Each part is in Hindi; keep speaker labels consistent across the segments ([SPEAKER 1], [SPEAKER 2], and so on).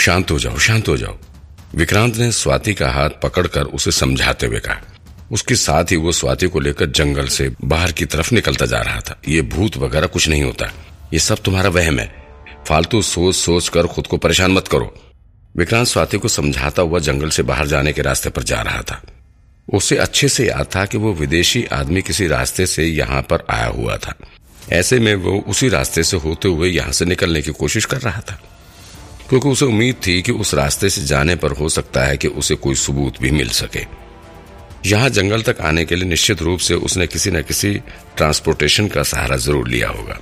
[SPEAKER 1] शांत हो जाओ, शांत हो जाओ। विक्रांत ने स्वाति का हाथ पकड़कर उसे समझाते हुए कहा। उसके साथ ही वो स्वाति को लेकर जंगल से बाहर की तरफ़ निकलता जा रहा था। ये भूत वगैरह कुछ नहीं होता। ये सब तुम्हारा वहम है। फालतू सोच सोच कर खुद को परेशान मत करो। विक्रांत स्वाति को समझाता हुआ जंगल से बाहर जाने के रास्ते पर जा रहा था। उसे अच्छे से याद था कि वो विदेशी आदमी किसी रास्ते से यहाँ पर आया हुआ था। ऐसे में वो उसी रास्ते से होते हुए यहाँ से निकलने की कोशिश कर रहा था। क्योंकि उसे उम्मीद थी कि उस रास्ते से जाने पर हो सकता है कि उसे कोई सबूत भी मिल सके। यहाँ जंगल तक आने के लिए निश्चित रूप से उसने किसी न किसी ट्रांसपोर्टेशन का सहारा ज़रूर लिया होगा।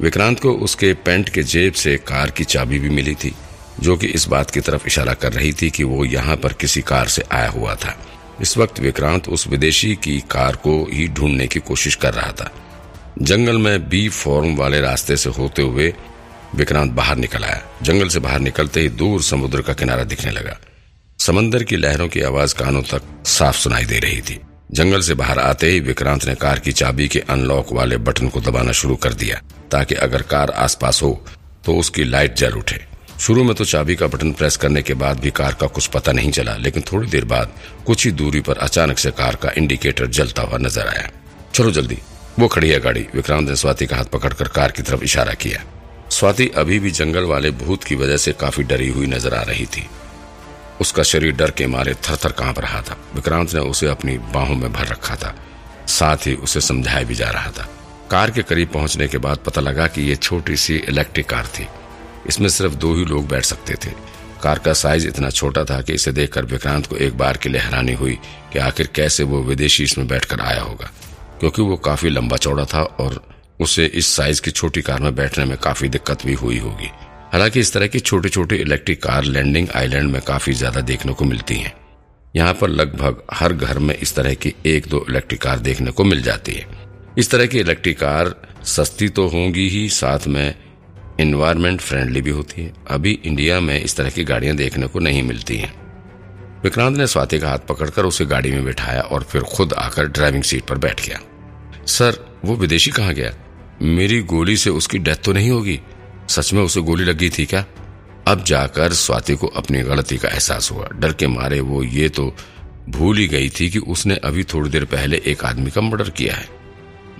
[SPEAKER 1] विक्रांत को उसके पेंट के जेब से कार की चाबी भी मिली थी, जो कि इस बात की तरफ़ इशारा कर रही थी कि वो यहाँ पर किसी कार से आया हुआ था। इस वक्त विक्रांत उस विदेशी की कार को ही ढूँढने की कोशिश कर रहा था। जंगल में बी फॉर्म वाले रास्ते से होते हुए विक्रांत बाहर निकल आया। जंगल से बाहर निकलते ही दूर समुद्र का किनारा दिखने लगा। समंदर की लहरों की आवाज़ कानों तक साफ़ सुनाई दे रही थी। जंगल से बाहर आते ही विक्रांत ने कार की चाबी के अनलॉक वाले बटन को दबाना शुरू कर दिया, ताकि अगर कार आसपास हो तो उसकी लाइट जल उठे। शुरू में तो चाबी का बटन प्रेस करने के बाद भी कार का कुछ पता नहीं चला, लेकिन थोड़ी देर बाद कुछ ही दूरी पर अचानक से कार का इंडिकेटर जलता हुआ नज़र आया। चलो जल्दी, वो खड़ी है गाड़ी। विक्रांत ने स्वाति का हाथ पकड़कर कार की तरफ़ इशारा किया। स्वाति अभी भी जंगल वाले भूत की वजह से काफ़ी डरी हुई नज़र आ रही थी। उसका शरीर डर के मारे थर थर काँप रहा था। विक्रांत ने उसे अपनी बाहों में भर रखा था। साथ ही उसे समझाया भी जा रहा था। कार के करीब पहुँचने के बाद पता लगा कि ये छोटी सी इलेक्ट्रिक कार थी। इसमें सिर्फ़ दो ही लोग बैठ सकते थे। कार का साइज़ इतना छोटा था कि इसे देखकर विक्रांत को एक बार के लिए हैरानी हुई कि आखिर कैसे वो विदेशी इसमें बैठकर आया होगा। क्योंकि वो काफ़ी लंबा चौड़ा था और उसे इस साइज़ की छोटी कार में बैठने में काफ़ी दिक्कत भी हुई होगी। हालाँकि इस तरह की छोटी छोटी इलेक्ट्रिक कार लैंडिंग आइलैंड में काफ़ी ज़्यादा देखने को मिलती हैं। यहाँ पर लगभग हर घर में इस तरह की एक दो इलेक्ट्रिक कार देखने को मिल जाती है। इस तरह की इलेक्ट्रिक कार सस्ती तो होंगी ही, साथ में इन्वायरमेंट फ्रेंडली भी होती है। अभी इंडिया में इस तरह की गाड़ियाँ देखने को नहीं मिलती हैं। विक्रांत ने स्वाति का हाथ पकड़कर उसे गाड़ी में बिठाया और फिर खुद आकर ड्राइविंग सीट पर बैठ गया। सर, वो विदेशी कहाँ गया? मेरी गोली से उसकी डेथ तो नहीं होगी। सच में उसे गोली लगी थी क्या? अब जाकर स्वाति को अपनी गलती का एहसास हुआ। डर के मारे वो ये तो भूल ही गई थी कि उसने अभी थोड़ी देर पहले एक आदमी का मर्डर किया है।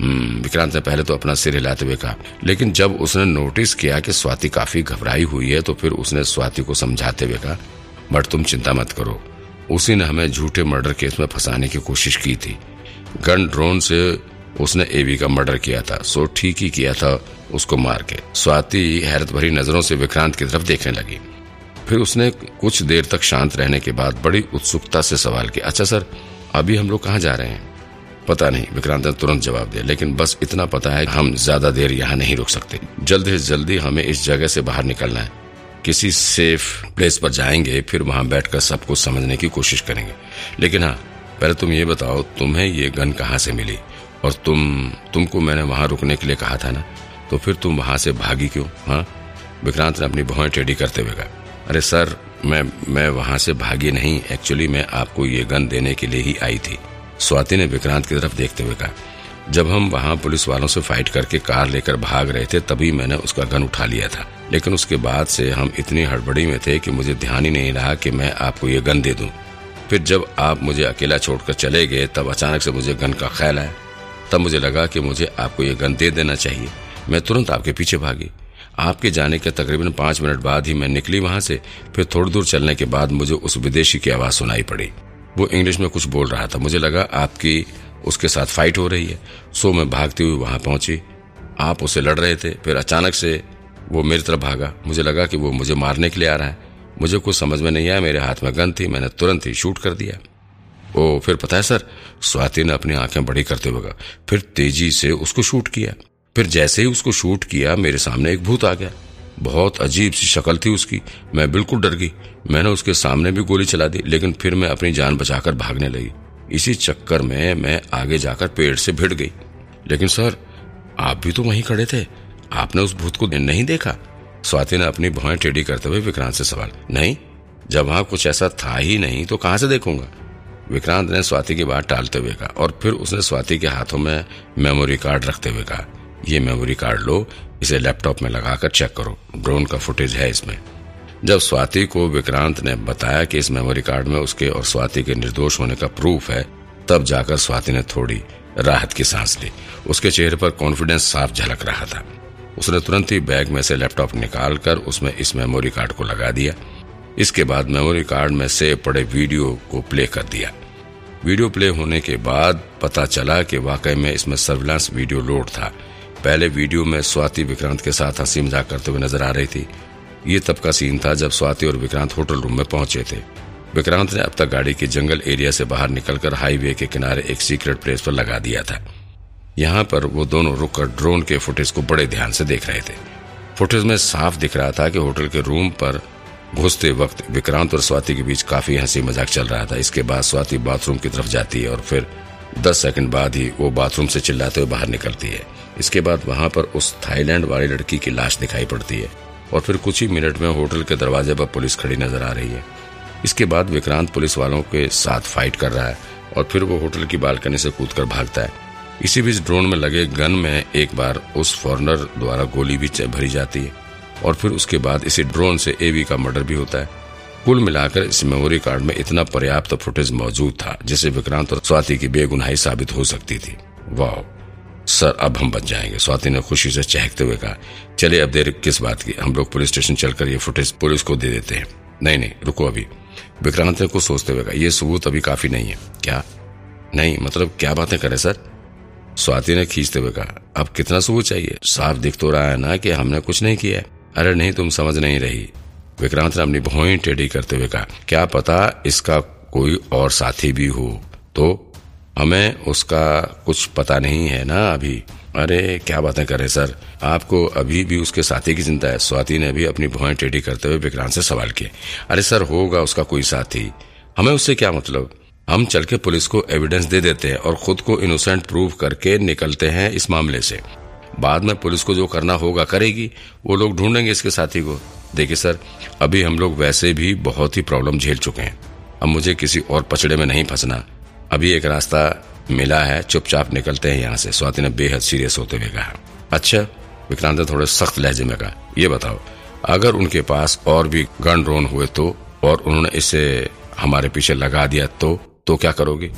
[SPEAKER 1] हम्म, विक्रांत ने पहले तो अपना सिर हिलाते हुए कहा लेकिन जब उसने नोटिस किया कि स्वाति काफ़ी घबराई हुई है तो फिर उसने स्वाति को समझाते हुए कहा बट तुम चिंता मत करो। उसी ने हमें झूठे मर्डर केस में फंसाने की कोशिश की थी। गन ड्रोन से उसने एवी का मर्डर किया था, सो ठीक ही किया था उसको मार के। स्वाति हैरत भरी नज़रों से विक्रांत की तरफ़ देखने लगी। फिर उसने कुछ देर तक शांत रहने के बाद बड़ी उत्सुकता से सवाल किया अच्छा सर, अभी हम लोग कहाँ जा रहे हैं? पता नहीं, विक्रांत ने तुरंत जवाब दिया, लेकिन बस इतना पता है हम ज़्यादा देर यहाँ नहीं रुक सकते। जल्द से जल्दी हमें इस जगह से बाहर निकलना है। किसी सेफ़ प्लेस पर जाएँगे, फिर वहाँ बैठकर सब कुछ समझने की कोशिश करेंगे। लेकिन हाँ पहले तुम ये बताओ, तुम्हें ये गन कहाँ से मिली? और तुम, तुमको मैंने वहाँ रुकने के लिए कहा था ना? तो फिर तुम वहाँ से भागी क्यों हाँ? विक्रांत ने अपनी भौएँ टेढ़ी करते हुए कहा, अरे सर, मैं मैं वहाँ से भागी नहीं, एक्चुअली मैं आपको ये गन देने के लिए ही आई थी। स्वाति ने विक्रांत की तरफ़ देखते हुए कहा, जब हम वहाँ पुलिस वालों से फाइट करके कार लेकर भाग रहे थे, तभी मैंने उसका गन उठा लिया था। लेकिन उसके बाद से हम इतनी हड़बड़ी में थे कि मुझे ध्यान ही नहीं रहा कि मैं आपको ये गन दे दूँ। फिर जब आप मुझे अकेला छोड़कर चले गए, तब अचानक से मुझे गन का ख्याल आया। तब मुझे लगा कि मुझे आपको ये गन दे देना चाहिए। मैं तुरंत आपके पीछे भागी। आपके जाने के तकरीबन पाँच मिनट बाद ही मैं निकली वहाँ से, फिर थोड़ी दूर चलने के बाद मुझे उस विदेशी की आवाज़ सुनाई पड़ी। वो इंग्लिश में कुछ बोल रहा था। मुझे लगा आपकी, उसके साथ फाइट हो रही है। सो मैं भागती हुई वहाँ पहुँची। आप उसे लड़ रहे थे। फिर अचानक से वो मेरी तरफ़ भागा। मुझे लगा कि वो मुझे मारने के लिए आ रहा है। मुझे कुछ समझ में नहीं आया। मेरे हाथ में गन थी। मैंने तुरंत ही शूट कर दिया। ओ, फिर पता है सर, स्वाति ने अपनी आँखें बड़ी करते हुए फिर तेज़ी से उसको शूट किया। फिर जैसे ही उसको शूट किया, मेरे सामने एक भूत आ गया। बहुत अजीब सी शक्ल थी उसकी। मैं बिल्कुल डर गई। मैंने उसके सामने भी गोली चला दी, लेकिन फिर मैं अपनी जान बचाकर भागने लगी। इसी चक्कर में मैं आगे जाकर पेड़ से भिड़ गई। लेकिन सर, आप भी तो वहीं खड़े थे। आपने उस भूत को नहीं देखा? स्वाति ने अपनी भौएँ टेढ़ी करते हुए विक्रांत से सवाल, नहीं, जब वहाँ कुछ ऐसा था ही नहीं तो कहाँ से देखूँगा? विक्रांत ने स्वाति की बात टालते हुए कहा और फिर उसने स्वाति के हाथों में मेमोरी कार्ड रखते हुए कहा, ये मेमोरी कार्ड लो, इसे लैपटॉप में लगाकर चेक करो ड्रोन का फुटेज है इसमें. जब स्वाति को विक्रांत ने बताया कि इस मेमोरी कार्ड में उसके और स्वाति के निर्दोष होने का प्रूफ है, तब जाकर स्वाति ने थोड़ी राहत की सांस ली। उसके चेहरे पर कॉन्फिडेंस साफ़ झलक रहा था। उसने तुरंत ही बैग में से लैपटॉप निकालकर उसमें इस मेमोरी कार्ड को लगा दिया। इसके बाद मेमोरी कार्ड में से पड़े वीडियो को प्ले कर दिया। वीडियो प्ले होने के बाद पता चला कि वाकई में इसमें सर्विलांस वीडियो लोड था। पहले वीडियो में स्वाति विक्रांत के साथ हँसी मज़ाक करते हुए नज़र आ रही थी। ये तब का सीन था जब स्वाति और विक्रांत होटल रूम में पहुँचे थे। विक्रांत ने अब तक गाड़ी के जंगल एरिया से बाहर निकलकर हाईवे के किनारे एक सीक्रेट प्लेस पर लगा दिया था। यहाँ पर वो दोनों रुककर ड्रोन के फुटेज को बड़े ध्यान से देख रहे थे। फुटेज में साफ़ दिख रहा था कि होटल के रूम पर घुसते वक्त विक्रांत और स्वाति के बीच काफ़ी हँसी मज़ाक चल रहा था। इसके बाद स्वाति बाथरूम की तरफ़ जाती है और फिर दस सेकंड बाद ही वो बाथरूम से चिल्लाते हुए बाहर निकलती है। इसके बाद वहाँ पर उस थाईलैंड वाली लड़की की लाश दिखाई पड़ती है और फिर कुछ ही मिनट में होटल के दरवाजे पर पुलिस खड़ी नज़र आ रही है। इसके बाद विक्रांत पुलिस वालों के साथ फाइट कर रहा है और फिर वो होटल की बालकनी से कूदकर भागता है। इसी बीच ड्रोन में लगे गन में एक बार उस फॉरनर द्वारा गोली भी भरी जाती है। और फिर उसके बाद इसी ड्रोन से एवी का मर्डर भी होता है। कुल मिलाकर इस मेमोरी कार्ड में इतना पर्याप्त फुटेज मौजूद था, जिसे विक्रांत और स्वाति की बेगुनाही साबित हो सकती थी। वाह सर, अब हम बच जाएँगे, स्वाति ने खुशी से चहकते हुए कहा। चलिए, अब देर किस बात की? हम लोग पुलिस स्टेशन चलकर ये फुटेज पुलिस को दे देते हैं। नहीं नहीं, रुको अभी। विक्रांत ने कुछ सोचते हुए कहा, ये सबूत अभी काफ़ी नहीं है। क्या? नहीं मतलब क्या बातें करे, सर? स्वाति ने खींचते हुए कहा, अब कितना सबूत चाहिए? साफ़ दिख तो रहा है ना कि हमने कुछ नहीं किया है। अरे नहीं, तुम समझ नहीं रही। विक्रांत ने अपनी भौई टेढ़ी करते हुए कहा, क्या पता इसका कोई और साथी भी हो? तो हमें उसका कुछ पता नहीं है ना अभी? अरे, क्या बातें करे सर? आपको अभी भी उसके साथी की चिंता है? स्वाति ने भी अपनी भौएँ टेढ़ी करते हुए विक्रांत से सवाल किए, अरे सर, होगा उसका कोई साथी। हमें उससे क्या मतलब? हम चल के पुलिस को एविडेंस दे देते हैं और खुद को इनोसेंट प्रूव करके निकलते हैं इस मामले से। बाद में पुलिस को जो करना होगा, करेगी, वो लोग ढूंढेंगे इसके साथी को। देखिए सर, अभी हम लोग वैसे भी बहुत ही प्रॉब्लम झेल चुके हैं। अब मुझे किसी और पचड़े में नहीं फंसना। अभी एक रास्ता मिला है, चुपचाप निकलते हैं यहाँ से। स्वाति ने बेहद सीरियस होते हुए कहा। अच्छा विक्रांत ने थोड़े सख्त लहजे में कहा, ये बताओ, अगर उनके पास और भी गन ड्रोन हुए तो और उन्होंने इसे हमारे पीछे लगा दिया तो तो क्या करोगे?